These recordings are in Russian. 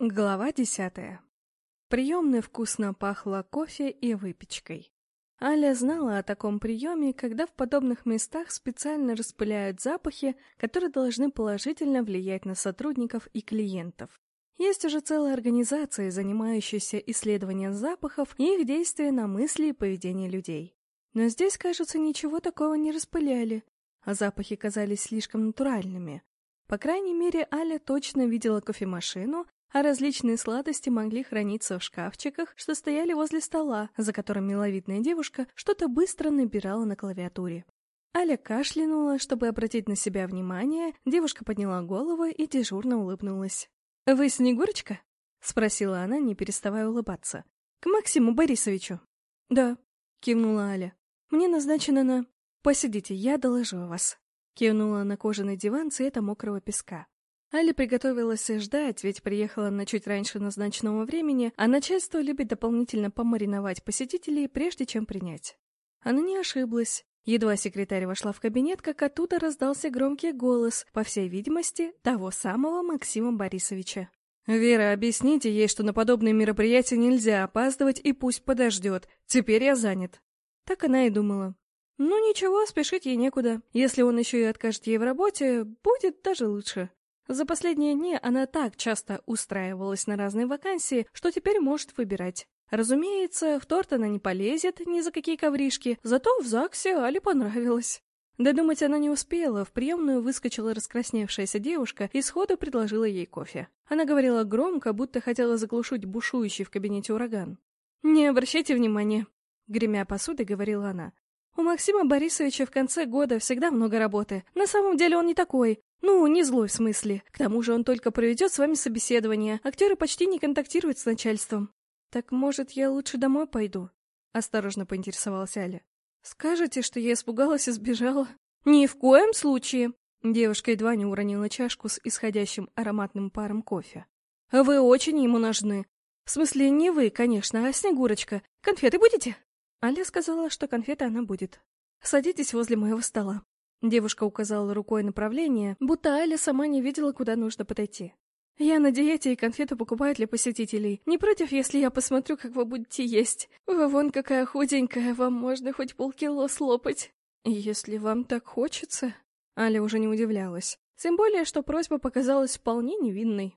Глава десятая. Приемная вкусно пахло кофе и выпечкой. Аля знала о таком приеме, когда в подобных местах специально распыляют запахи, которые должны положительно влиять на сотрудников и клиентов. Есть уже целая организация, занимающаяся исследованием запахов и их действия на мысли и поведение людей. Но здесь, кажется, ничего такого не распыляли, а запахи казались слишком натуральными. По крайней мере, Аля точно видела кофемашину, а различные сладости могли храниться в шкафчиках, что стояли возле стола, за которым миловидная девушка что-то быстро набирала на клавиатуре. Аля кашлянула, чтобы обратить на себя внимание, девушка подняла голову и дежурно улыбнулась. «Вы Снегурочка?» — спросила она, не переставая улыбаться. «К Максиму Борисовичу». «Да», — кивнула Аля. «Мне назначено на...» «Посидите, я доложу вас», — кивнула на кожаный диван цвета мокрого песка. Али приготовилась ждать, ведь приехала на чуть раньше назначенного времени, а начальство любит дополнительно помариновать посетителей, прежде чем принять. Она не ошиблась. Едва секретарь вошла в кабинет, как оттуда раздался громкий голос, по всей видимости, того самого Максима Борисовича. «Вера, объясните ей, что на подобные мероприятия нельзя опаздывать и пусть подождет. Теперь я занят». Так она и думала. Ну ничего, спешить ей некуда. Если он еще и откажет ей в работе, будет даже лучше. За последние дни она так часто устраивалась на разные вакансии, что теперь может выбирать. Разумеется, в торт она не полезет ни за какие ковришки, зато в ЗАГСе Али понравилось. Додумать она не успела, в приемную выскочила раскрасневшаяся девушка и сходу предложила ей кофе. Она говорила громко, будто хотела заглушить бушующий в кабинете ураган. «Не обращайте внимания», — гремя посудой говорила она. «У Максима Борисовича в конце года всегда много работы. На самом деле он не такой. Ну, не злой в смысле. К тому же он только проведет с вами собеседование. Актеры почти не контактируют с начальством. Так, может, я лучше домой пойду? Осторожно поинтересовалась Аля. Скажете, что я испугалась и сбежала? Ни в коем случае. Девушка едва не уронила чашку с исходящим ароматным паром кофе. Вы очень ему нужны. В смысле, не вы, конечно, а Снегурочка. Конфеты будете? Аля сказала, что конфеты она будет. Садитесь возле моего стола. Девушка указала рукой направление, будто Аля сама не видела, куда нужно подойти. «Я на диете и конфеты покупаю для посетителей. Не против, если я посмотрю, как вы будете есть? Вы вон какая худенькая, вам можно хоть полкило слопать». «Если вам так хочется...» Аля уже не удивлялась. Тем более, что просьба показалась вполне невинной.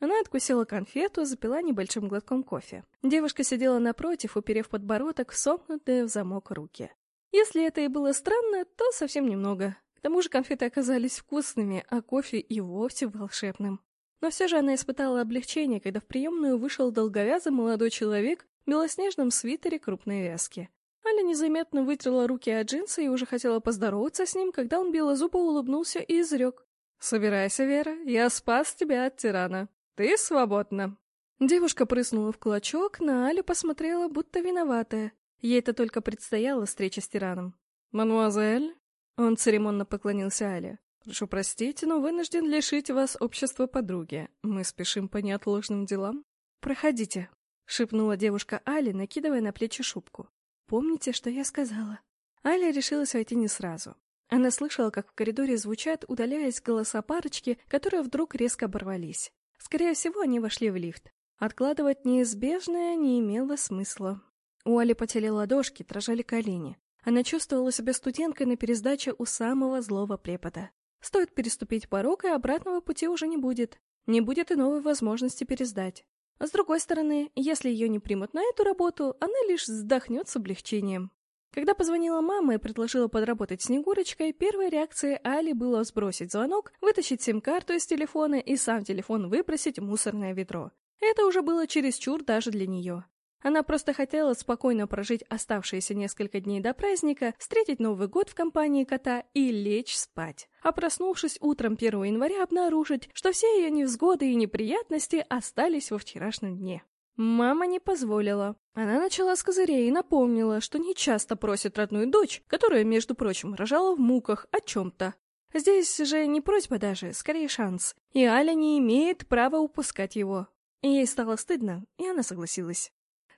Она откусила конфету, запила небольшим глотком кофе. Девушка сидела напротив, уперев подбородок в сомкнутые в замок руки. Если это и было странно, то совсем немного. К тому же конфеты оказались вкусными, а кофе и вовсе волшебным. Но все же она испытала облегчение, когда в приемную вышел долговязый молодой человек в белоснежном свитере крупной вязки. Аля незаметно вытерла руки от джинса и уже хотела поздороваться с ним, когда он белозубо улыбнулся и изрек. «Собирайся, Вера, я спас тебя от тирана. Ты свободна». Девушка прыснула в кулачок, на Алю посмотрела, будто виноватая. Ей это только предстояла встреча с тираном. «Мадемуазель?» Он церемонно поклонился Але. «Прошу простить, но вынужден лишить вас общества подруги. Мы спешим по неотложным делам». «Проходите», — шепнула девушка Али, накидывая на плечи шубку. «Помните, что я сказала?» Аля решилась войти не сразу. Она слышала, как в коридоре звучат, удаляясь голоса парочки, которые вдруг резко оборвались. Скорее всего, они вошли в лифт. Откладывать неизбежное не имело смысла. У Али потели ладошки, дрожали колени. Она чувствовала себя студенткой на пересдаче у самого злого препода. Стоит переступить порог, и обратного пути уже не будет. Не будет и новой возможности пересдать. А с другой стороны, если ее не примут на эту работу, она лишь вздохнет с облегчением. Когда позвонила мама и предложила подработать Снегурочкой, первой реакцией Али было сбросить звонок, вытащить сим-карту из телефона и сам телефон выбросить в мусорное ведро. Это уже было чересчур даже для нее. Она просто хотела спокойно прожить оставшиеся несколько дней до праздника, встретить Новый год в компании кота и лечь спать. А проснувшись утром 1 января, обнаружить, что все ее невзгоды и неприятности остались во вчерашнем дне. Мама не позволила. Она начала с козырей и напомнила, что не часто просит родную дочь, которая, между прочим, рожала в муках о чем-то. Здесь же не просьба даже, скорее шанс. И Аля не имеет права упускать его. Ей стало стыдно, и она согласилась.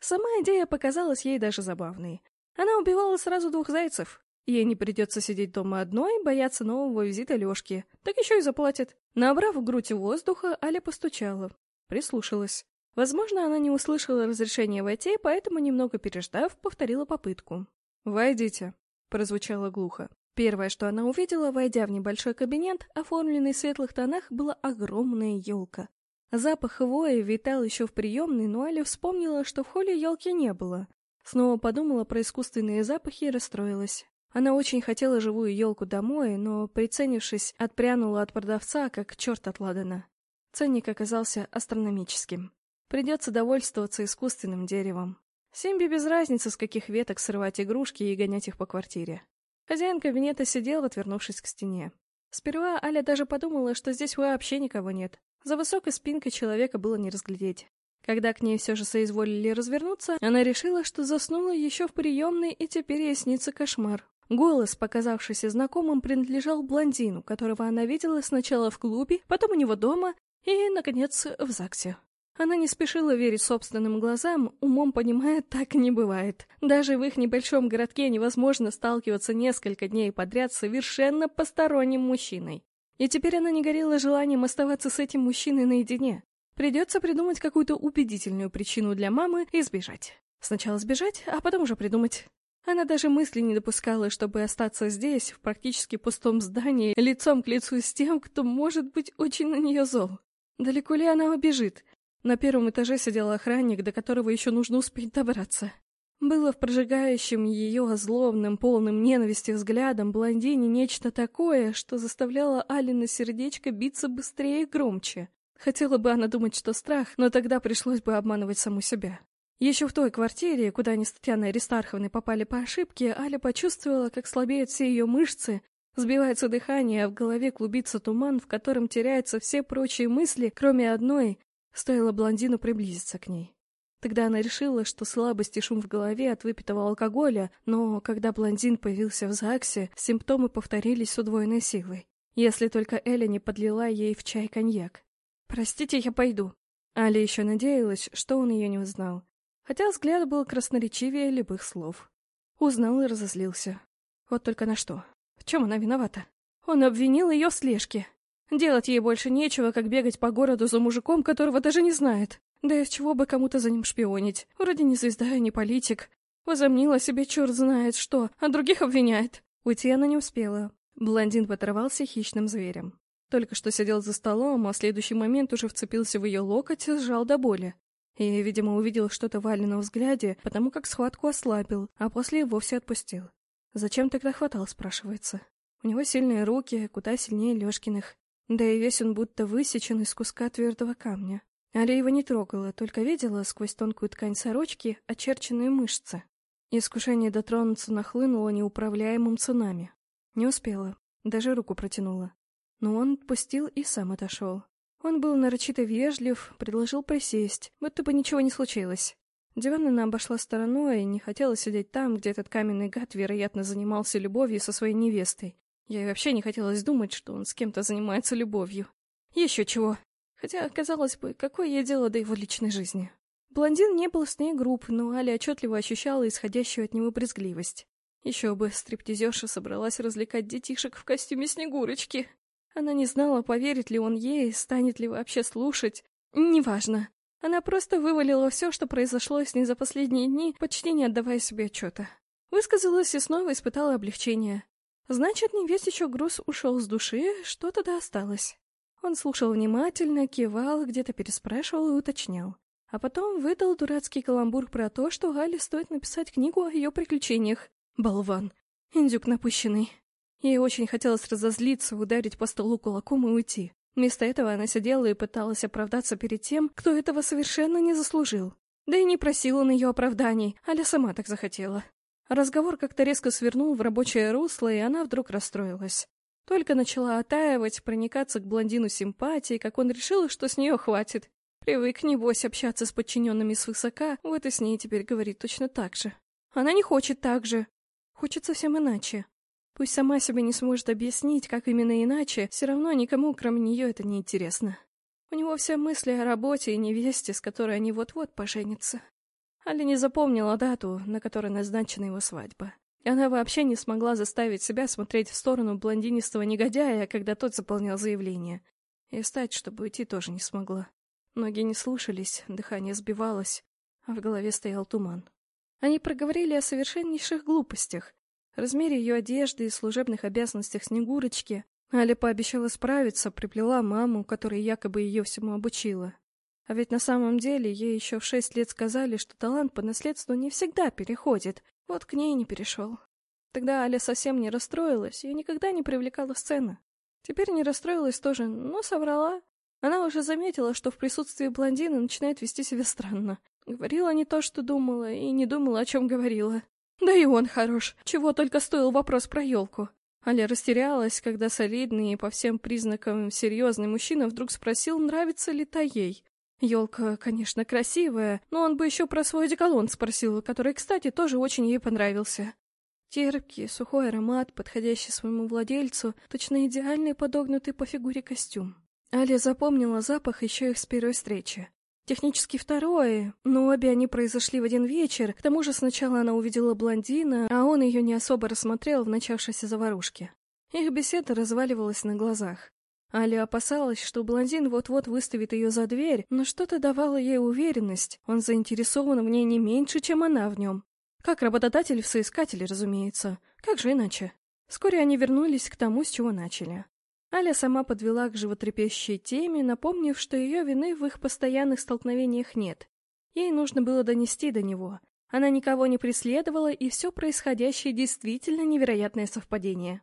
Сама идея показалась ей даже забавной. Она убивала сразу двух зайцев. Ей не придется сидеть дома одной, бояться нового визита Лешки. Так еще и заплатит. Набрав в грудь воздуха, Аля постучала. прислушалась. Возможно, она не услышала разрешения войти, поэтому, немного переждав, повторила попытку. «Войдите», — прозвучало глухо. Первое, что она увидела, войдя в небольшой кабинет, оформленный в светлых тонах, была огромная елка. Запах хвои витал еще в приемной, но Аля вспомнила, что в холле елки не было. Снова подумала про искусственные запахи и расстроилась. Она очень хотела живую елку домой, но, приценившись, отпрянула от продавца, как черт от Ладана. Ценник оказался астрономическим. Придется довольствоваться искусственным деревом. Симби без разницы, с каких веток срывать игрушки и гонять их по квартире. Хозяин кабинета сидел, отвернувшись к стене. Сперва Аля даже подумала, что здесь вообще никого нет. За высокой спинкой человека было не разглядеть. Когда к ней все же соизволили развернуться, она решила, что заснула еще в приемной, и теперь ей снится кошмар. Голос, показавшийся знакомым, принадлежал блондину, которого она видела сначала в клубе, потом у него дома и, наконец, в ЗАГСе. Она не спешила верить собственным глазам, умом понимая, так не бывает. Даже в их небольшом городке невозможно сталкиваться несколько дней подряд с совершенно посторонним мужчиной. И теперь она не горела желанием оставаться с этим мужчиной наедине. Придется придумать какую-то убедительную причину для мамы и сбежать. Сначала сбежать, а потом уже придумать. Она даже мысли не допускала, чтобы остаться здесь, в практически пустом здании, лицом к лицу с тем, кто может быть очень на нее зол. Далеко ли она убежит? На первом этаже сидел охранник, до которого еще нужно успеть добраться. Было в прожигающем ее злобным, полным ненависти взглядом блондине нечто такое, что заставляло Алина сердечко биться быстрее и громче. Хотела бы она думать, что страх, но тогда пришлось бы обманывать саму себя. Еще в той квартире, куда они с Татьяной Аристарховной попали по ошибке, Аля почувствовала, как слабеют все ее мышцы, сбивается дыхание, а в голове клубится туман, в котором теряются все прочие мысли, кроме одной, стоило блондину приблизиться к ней. Тогда она решила, что слабость и шум в голове от выпитого алкоголя, но когда блондин появился в ЗАГСе, симптомы повторились с удвоенной силой. Если только Эля не подлила ей в чай коньяк. «Простите, я пойду». Аля еще надеялась, что он ее не узнал хотя взгляд был красноречивее любых слов. Узнал и разозлился. Вот только на что? В чем она виновата? Он обвинил ее в слежке. Делать ей больше нечего, как бегать по городу за мужиком, которого даже не знает. Да из чего бы кому-то за ним шпионить? Вроде не звезда, не политик. Возомнила себе черт знает что, а других обвиняет. Уйти она не успела. Блондин поторвался хищным зверем. Только что сидел за столом, а в следующий момент уже вцепился в ее локоть и сжал до боли. И, видимо, увидел что-то в Алином взгляде, потому как схватку ослабил, а после и вовсе отпустил. Зачем тогда хватал, спрашивается. У него сильные руки, куда сильнее Лёшкиных. Да и весь он будто высечен из куска твердого камня. Аля его не трогала, только видела сквозь тонкую ткань сорочки очерченные мышцы. Искушение дотронуться нахлынуло неуправляемым цунами. Не успела, даже руку протянула. Но он отпустил и сам отошел. Он был нарочито вежлив, предложил присесть, будто бы ничего не случилось. Диван она обошла стороной и не хотела сидеть там, где этот каменный гад, вероятно, занимался любовью со своей невестой. Ей вообще не хотелось думать, что он с кем-то занимается любовью. Еще чего. Хотя, казалось бы, какое ей дело до его личной жизни. Блондин не был с ней груб, но Аля отчетливо ощущала исходящую от него брезгливость. Еще бы, стриптизерша собралась развлекать детишек в костюме Снегурочки. Она не знала, поверит ли он ей, станет ли вообще слушать. Неважно. Она просто вывалила все, что произошло с ней за последние дни, почти не отдавая себе отчета. Высказалась и снова испытала облегчение. Значит, не весь еще груз ушел с души, что тогда осталось. Он слушал внимательно, кивал, где-то переспрашивал и уточнял. А потом выдал дурацкий каламбур про то, что Гале стоит написать книгу о ее приключениях. Болван. Индюк напыщенный. Ей очень хотелось разозлиться, ударить по столу кулаком и уйти. Вместо этого она сидела и пыталась оправдаться перед тем, кто этого совершенно не заслужил. Да и не просила он ее оправданий, Аля сама так захотела. Разговор как-то резко свернул в рабочее русло, и она вдруг расстроилась. Только начала оттаивать, проникаться к блондину симпатией, как он решил, что с нее хватит. Привык, небось, общаться с подчиненными свысока, вот и с ней теперь говорит точно так же. Она не хочет так же. Хочет совсем иначе. Пусть сама себе не сможет объяснить, как именно иначе, все равно никому, кроме нее, это не интересно. У него все мысли о работе и невесте, с которой они вот-вот поженятся. Аля не запомнила дату, на которой назначена его свадьба. И она вообще не смогла заставить себя смотреть в сторону блондинистого негодяя, когда тот заполнял заявление. И встать, чтобы уйти, тоже не смогла. Ноги не слушались, дыхание сбивалось, а в голове стоял туман. Они проговорили о совершеннейших глупостях, размере ее одежды и служебных обязанностях Снегурочки. Аля пообещала справиться, приплела маму, которая якобы ее всему обучила. А ведь на самом деле ей еще в шесть лет сказали, что талант по наследству не всегда переходит. Вот к ней не перешел. Тогда Аля совсем не расстроилась и никогда не привлекала сцены. Теперь не расстроилась тоже, но соврала. Она уже заметила, что в присутствии блондина начинает вести себя странно. Говорила не то, что думала, и не думала, о чем говорила. Да и он хорош. Чего только стоил вопрос про елку. Аля растерялась, когда солидный и по всем признакам серьезный мужчина вдруг спросил, нравится ли та ей. Елка, конечно, красивая, но он бы еще про свой деколон спросил, который, кстати, тоже очень ей понравился. Терпкий, сухой аромат, подходящий своему владельцу, точно идеальный подогнутый по фигуре костюм. Аля запомнила запах еще их с первой встречи. Технически второе, но обе они произошли в один вечер, к тому же сначала она увидела блондина, а он ее не особо рассмотрел в начавшейся заварушке. Их беседа разваливалась на глазах. Аля опасалась, что блондин вот-вот выставит ее за дверь, но что-то давало ей уверенность, он заинтересован в ней не меньше, чем она в нем. Как работодатель в соискателе, разумеется. Как же иначе? Вскоре они вернулись к тому, с чего начали. Аля сама подвела к животрепещущей теме, напомнив, что ее вины в их постоянных столкновениях нет. Ей нужно было донести до него. Она никого не преследовала, и все происходящее действительно невероятное совпадение.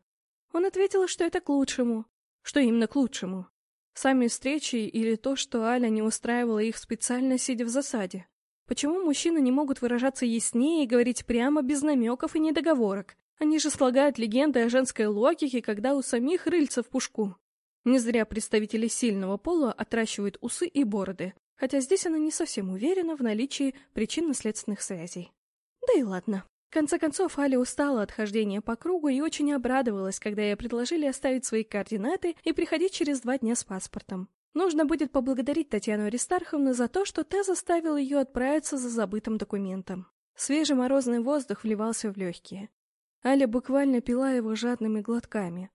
Он ответил, что это к лучшему. Что именно к лучшему? Сами встречи или то, что Аля не устраивала их специально, сидя в засаде? Почему мужчины не могут выражаться яснее и говорить прямо, без намеков и недоговорок? Они же слагают легенды о женской логике, когда у самих рыльца в пушку. Не зря представители сильного пола отращивают усы и бороды, хотя здесь она не совсем уверена в наличии причинно-следственных связей. Да и ладно. В конце концов, Аля устала от хождения по кругу и очень обрадовалась, когда ей предложили оставить свои координаты и приходить через два дня с паспортом. Нужно будет поблагодарить Татьяну Аристарховну за то, что та заставила ее отправиться за забытым документом. Свежий морозный воздух вливался в легкие. Аля буквально пила его жадными глотками.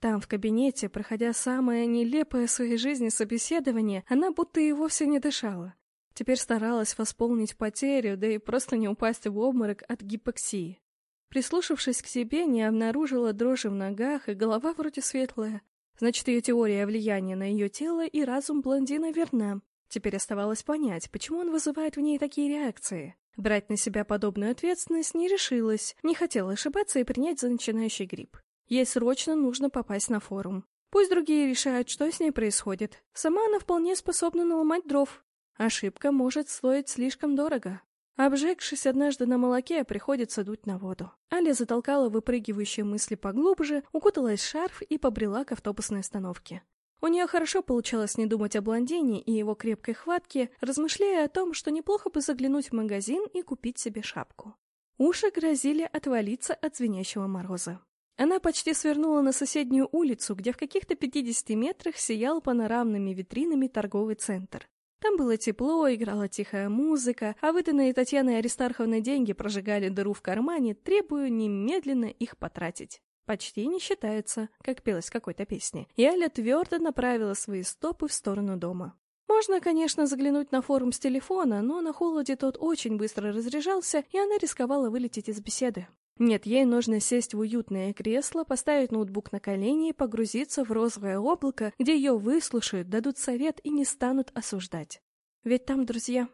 Там, в кабинете, проходя самое нелепое в своей жизни собеседование, она будто и вовсе не дышала. Теперь старалась восполнить потерю, да и просто не упасть в обморок от гипоксии. Прислушавшись к себе, не обнаружила дрожи в ногах, и голова вроде светлая. Значит, ее теория влияния на ее тело и разум блондина верна. Теперь оставалось понять, почему он вызывает в ней такие реакции. Брать на себя подобную ответственность не решилась, не хотела ошибаться и принять за начинающий грипп. Ей срочно нужно попасть на форум. Пусть другие решают, что с ней происходит. Сама она вполне способна наломать дров. Ошибка может стоить слишком дорого. Обжегшись однажды на молоке, приходится дуть на воду. Аля затолкала выпрыгивающие мысли поглубже, укуталась в шарф и побрела к автобусной остановке. У нее хорошо получалось не думать о блондине и его крепкой хватке, размышляя о том, что неплохо бы заглянуть в магазин и купить себе шапку. Уши грозили отвалиться от звенящего мороза. Она почти свернула на соседнюю улицу, где в каких-то 50 метрах сиял панорамными витринами торговый центр. Там было тепло, играла тихая музыка, а выданные Татьяной Аристарховной деньги прожигали дыру в кармане, требуя немедленно их потратить. Почти не считается, как пелось в какой-то песне. И Аля твердо направила свои стопы в сторону дома. Можно, конечно, заглянуть на форум с телефона, но на холоде тот очень быстро разряжался, и она рисковала вылететь из беседы. Нет, ей нужно сесть в уютное кресло, поставить ноутбук на колени и погрузиться в розовое облако, где ее выслушают, дадут совет и не станут осуждать. Ведь там друзья.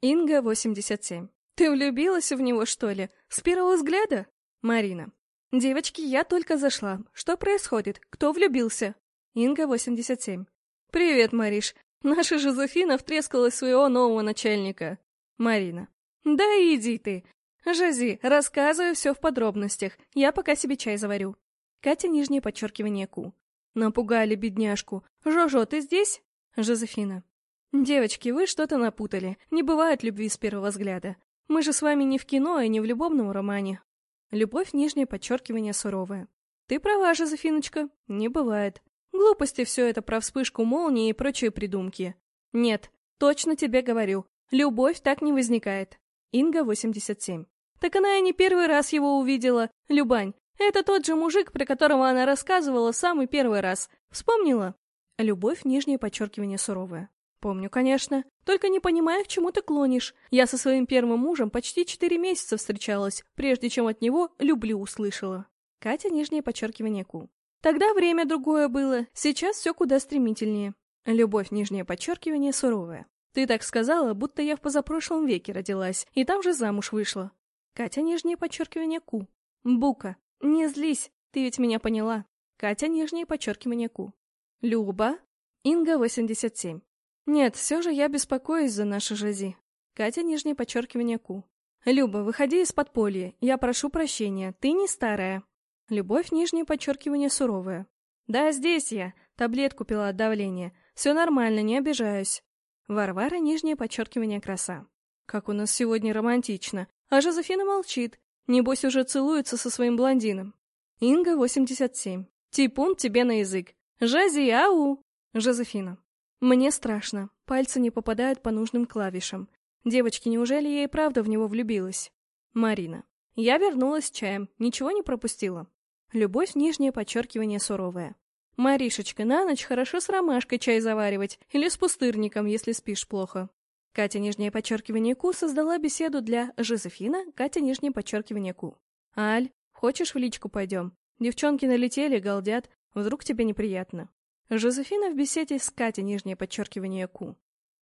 Инга, 87. Ты влюбилась в него, что ли? С первого взгляда? Марина. Девочки, я только зашла. Что происходит? Кто влюбился? Инга, 87. Привет, Мариш. Наша Жозефина втрескалась своего нового начальника. Марина. Да иди ты. «Жази, рассказывай все в подробностях. Я пока себе чай заварю». Катя нижнее подчеркивание Ку. Напугали бедняжку. «Жожо, ты здесь?» Жозефина. «Девочки, вы что-то напутали. Не бывает любви с первого взгляда. Мы же с вами не в кино и не в любовном романе». Любовь нижнее подчеркивание суровое. «Ты права, Жозефиночка. Не бывает. Глупости все это про вспышку молнии и прочие придумки. Нет, точно тебе говорю. Любовь так не возникает. Инга, 87. Так она и не первый раз его увидела. Любань, это тот же мужик, про которого она рассказывала самый первый раз. Вспомнила? Любовь, нижнее подчеркивание суровое. Помню, конечно. Только не понимаю, к чему ты клонишь. Я со своим первым мужем почти четыре месяца встречалась, прежде чем от него «люблю» услышала. Катя, нижнее подчеркивание Ку. Тогда время другое было, сейчас все куда стремительнее. Любовь, нижнее подчеркивание, суровая. Ты так сказала, будто я в позапрошлом веке родилась, и там же замуж вышла. Катя, нижнее подчеркивание Ку. Бука. Не злись, ты ведь меня поняла. Катя, нижнее подчеркивание Ку. Люба. Инга, 87. Нет, все же я беспокоюсь за нашу Жази. Катя, нижнее подчеркивание Ку. Люба, выходи из подполья. Я прошу прощения, ты не старая. Любовь, нижнее подчеркивание суровая. Да, здесь я. Таблетку пила от давления. Все нормально, не обижаюсь. Варвара, нижнее подчеркивание краса. Как у нас сегодня романтично. А Жозефина молчит. Небось уже целуется со своим блондином. Инга, 87. Типун тебе на язык. Жази, ау! Жозефина. Мне страшно. Пальцы не попадают по нужным клавишам. Девочки, неужели я и правда в него влюбилась? Марина. Я вернулась с чаем. Ничего не пропустила. Любовь нижнее подчеркивание суровая. Маришечка, на ночь хорошо с ромашкой чай заваривать или с пустырником, если спишь плохо. Катя нижнее подчеркивание Ку создала беседу для Жозефина, Катя нижнее подчеркивание Ку. Аль, хочешь в личку пойдем? Девчонки налетели, галдят, вдруг тебе неприятно. Жозефина в беседе с Катей нижнее подчеркивание Ку.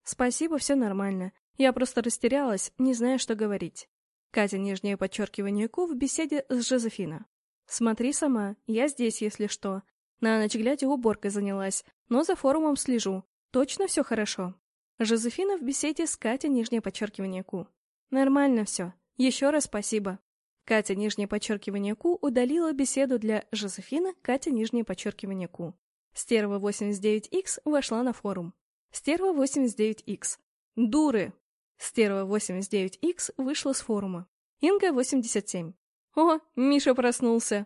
Спасибо, все нормально. Я просто растерялась, не зная, что говорить. Катя нижнее подчеркивание Ку в беседе с Жозефина. Смотри сама, я здесь, если что. На ночь глядя уборкой занялась, но за форумом слежу. Точно все хорошо. Жозефина в беседе с Катей нижнее подчеркивание Ку. Нормально все. Еще раз спасибо. Катя нижнее подчеркивание Ку удалила беседу для Жозефина, Катя нижнее подчеркивание Ку. Стерва 89X вошла на форум. Стерва 89X. Дуры! Стерва 89X вышла с форума. Инга 87. О, Миша проснулся.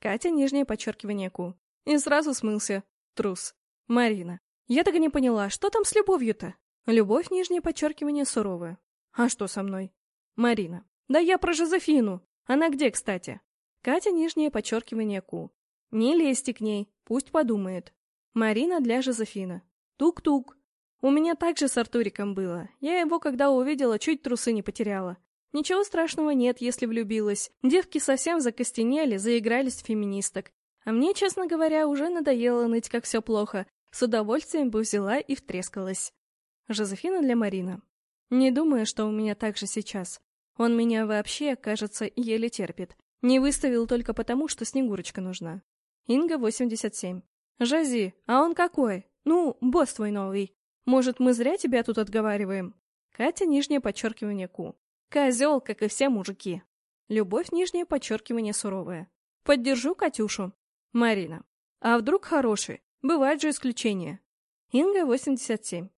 Катя нижнее подчеркивание Ку. И сразу смылся. Трус. Марина. Я так и не поняла, что там с любовью-то? Любовь, нижнее подчеркивание, суровая. А что со мной? Марина. Да я про Жозефину. Она где, кстати? Катя, нижнее подчеркивание, ку. Не лезьте к ней, пусть подумает. Марина для Жозефина. Тук-тук. У меня так же с Артуриком было. Я его, когда увидела, чуть трусы не потеряла. Ничего страшного нет, если влюбилась. Девки совсем закостенели, заигрались в феминисток. А мне, честно говоря, уже надоело ныть, как все плохо. С удовольствием бы взяла и втрескалась. Жозефина для Марина. Не думаю, что у меня так же сейчас. Он меня вообще, кажется, еле терпит. Не выставил только потому, что Снегурочка нужна. Инга, 87. Жази, а он какой? Ну, босс твой новый. Может, мы зря тебя тут отговариваем? Катя, нижнее подчеркивание Ку. Козел, как и все мужики. Любовь, нижнее подчеркивание суровая. Поддержу Катюшу. Марина. А вдруг хороший? Бывают же исключения. Инга, 87.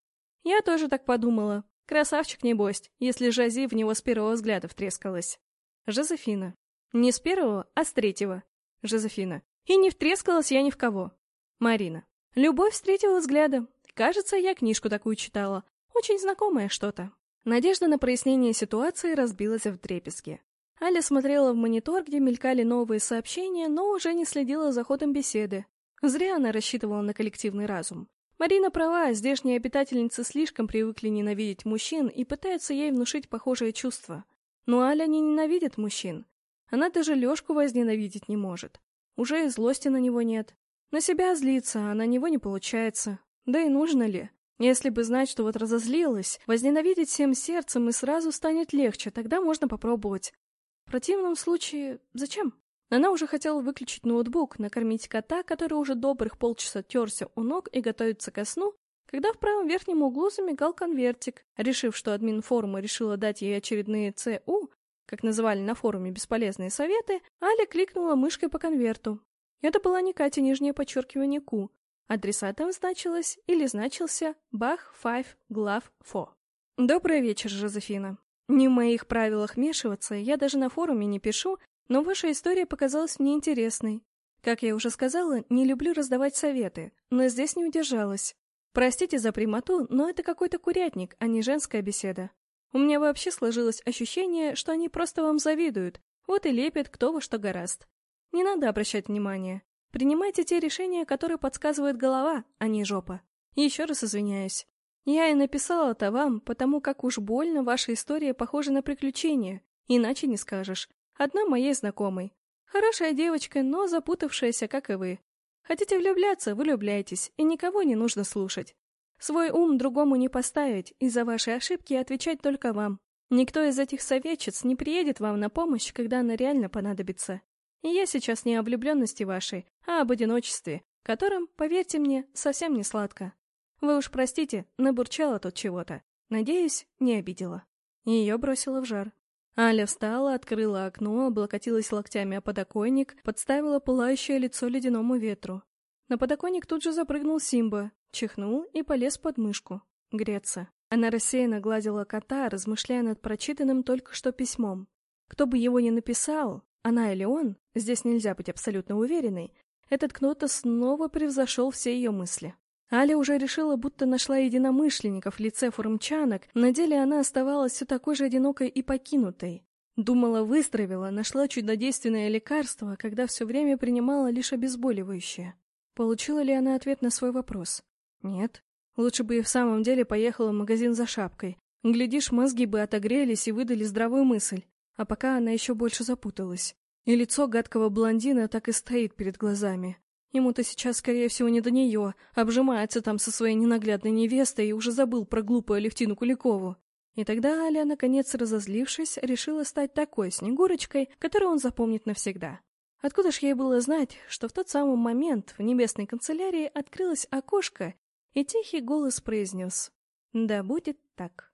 Я тоже так подумала. Красавчик, небось, если Жази в него с первого взгляда втрескалась. Жозефина. Не с первого, а с третьего. Жозефина. И не втрескалась я ни в кого. Марина. Любовь с третьего взгляда. Кажется, я книжку такую читала. Очень знакомое что-то. Надежда на прояснение ситуации разбилась в дребезги. Аля смотрела в монитор, где мелькали новые сообщения, но уже не следила за ходом беседы. Зря она рассчитывала на коллективный разум. Марина права, здешние обитательницы слишком привыкли ненавидеть мужчин и пытаются ей внушить похожее чувство. Но Аля не ненавидит мужчин. Она даже Лешку возненавидеть не может. Уже и злости на него нет. На себя злиться, а на него не получается. Да и нужно ли? Если бы знать, что вот разозлилась, возненавидеть всем сердцем и сразу станет легче, тогда можно попробовать. В противном случае, зачем? Она уже хотела выключить ноутбук, накормить кота, который уже добрых полчаса терся у ног и готовится ко сну, когда в правом верхнем углу замигал конвертик. Решив, что админ форума решила дать ей очередные ЦУ, как называли на форуме бесполезные советы, Аля кликнула мышкой по конверту. Это была не Катя нижнее подчеркивание Ку. Адресатом значилось или значился Бах Файв Глав Фо. Добрый вечер, Жозефина. Не в моих правилах вмешиваться, я даже на форуме не пишу, но ваша история показалась мне интересной. Как я уже сказала, не люблю раздавать советы, но здесь не удержалась. Простите за прямоту, но это какой-то курятник, а не женская беседа. У меня вообще сложилось ощущение, что они просто вам завидуют, вот и лепят кто во что гораст. Не надо обращать внимания. Принимайте те решения, которые подсказывает голова, а не жопа. Еще раз извиняюсь. Я и написала-то вам, потому как уж больно ваша история похожа на приключение, иначе не скажешь. Одна моей знакомой. Хорошая девочка, но запутавшаяся, как и вы. Хотите влюбляться, влюбляйтесь, и никого не нужно слушать. Свой ум другому не поставить, и за ваши ошибки отвечать только вам. Никто из этих советчиц не приедет вам на помощь, когда она реально понадобится. И я сейчас не о влюбленности вашей, а об одиночестве, которым, поверьте мне, совсем не сладко. Вы уж простите, набурчала тут чего-то. Надеюсь, не обидела. Ее бросило в жар. Аля встала, открыла окно, облокотилась локтями о подоконник, подставила пылающее лицо ледяному ветру. На подоконник тут же запрыгнул Симба, чихнул и полез под мышку. Греться. Она рассеянно гладила кота, размышляя над прочитанным только что письмом. Кто бы его ни написал, она или он, здесь нельзя быть абсолютно уверенной, этот кто-то снова превзошел все ее мысли. Аля уже решила, будто нашла единомышленников в лице фурмчанок, на деле она оставалась все такой же одинокой и покинутой. Думала, выстроила, нашла чудодейственное лекарство, когда все время принимала лишь обезболивающее. Получила ли она ответ на свой вопрос? Нет. Лучше бы и в самом деле поехала в магазин за шапкой. Глядишь, мозги бы отогрелись и выдали здравую мысль. А пока она еще больше запуталась. И лицо гадкого блондина так и стоит перед глазами. Ему-то сейчас, скорее всего, не до нее, обжимается там со своей ненаглядной невестой и уже забыл про глупую Алевтину Куликову. И тогда Аля, наконец разозлившись, решила стать такой Снегурочкой, которую он запомнит навсегда. Откуда ж ей было знать, что в тот самый момент в небесной канцелярии открылось окошко, и тихий голос произнес «Да будет так».